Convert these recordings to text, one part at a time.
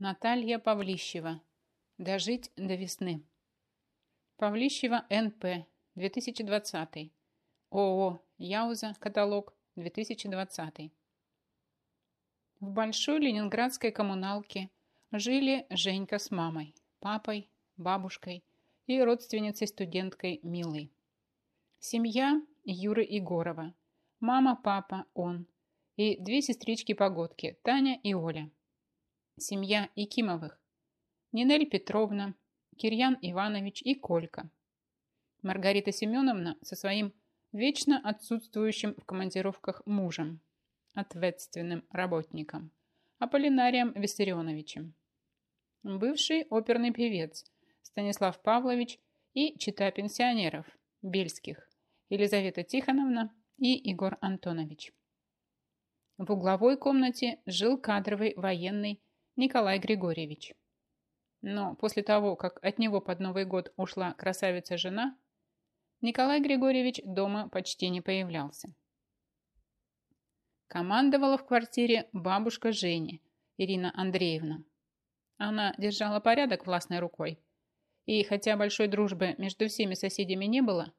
Наталья Павлищева. Дожить до весны. Павлищева НП. 2020. ООО Яуза. Каталог. 2020. В большой ленинградской коммуналке жили Женька с мамой, папой, бабушкой и родственницей-студенткой Милой. Семья Юры Егорова. Мама, папа, он. И две сестрички-погодки, Таня и Оля. Семья Якимовых. Нинель Петровна, Кирьян Иванович и Колька. Маргарита Семеновна со своим вечно отсутствующим в командировках мужем, ответственным работником, Аполлинарием Виссарионовичем. Бывший оперный певец Станислав Павлович и чита пенсионеров Бельских Елизавета Тихоновна и Егор Антонович. В угловой комнате жил кадровый военный Николай Григорьевич. Но после того, как от него под Новый год ушла красавица-жена, Николай Григорьевич дома почти не появлялся. Командовала в квартире бабушка Жени, Ирина Андреевна. Она держала порядок властной рукой. И хотя большой дружбы между всеми соседями не было,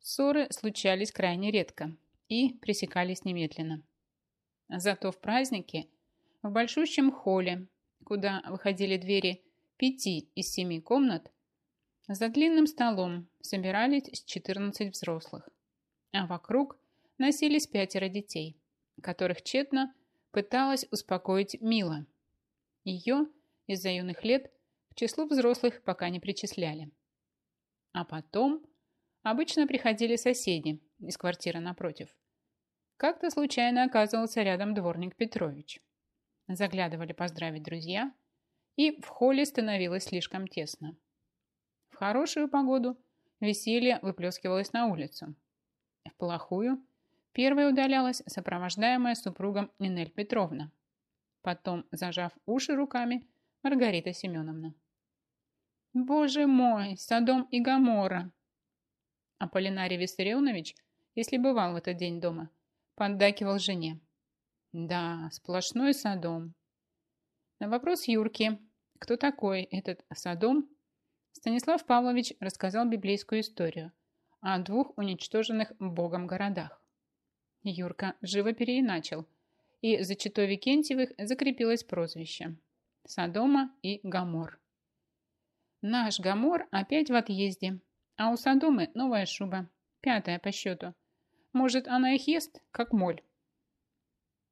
ссоры случались крайне редко и пресекались немедленно. Зато в праздники в большущем холле куда выходили двери пяти из семи комнат, за длинным столом собирались 14 взрослых, а вокруг носились пятеро детей, которых тщетно пыталась успокоить Мила. Ее из-за юных лет к числу взрослых пока не причисляли. А потом обычно приходили соседи из квартиры напротив. Как-то случайно оказывался рядом дворник Петрович. Заглядывали поздравить друзья, и в холле становилось слишком тесно. В хорошую погоду веселье выплескивалось на улицу. В плохую первой удалялась сопровождаемая супругом Нинель Петровна. Потом, зажав уши руками, Маргарита Семеновна. «Боже мой, Содом и Гамора!» Аполлинарий Виссарионович, если бывал в этот день дома, поддакивал жене. Да, сплошной Содом. На вопрос Юрки, кто такой этот Содом, Станислав Павлович рассказал библейскую историю о двух уничтоженных Богом городах. Юрка живо переиначил, и за читой Викентьевых закрепилось прозвище Содома и Гамор. Наш Гамор опять в отъезде, а у Содомы новая шуба, пятая по счету. Может, она их ест, как моль.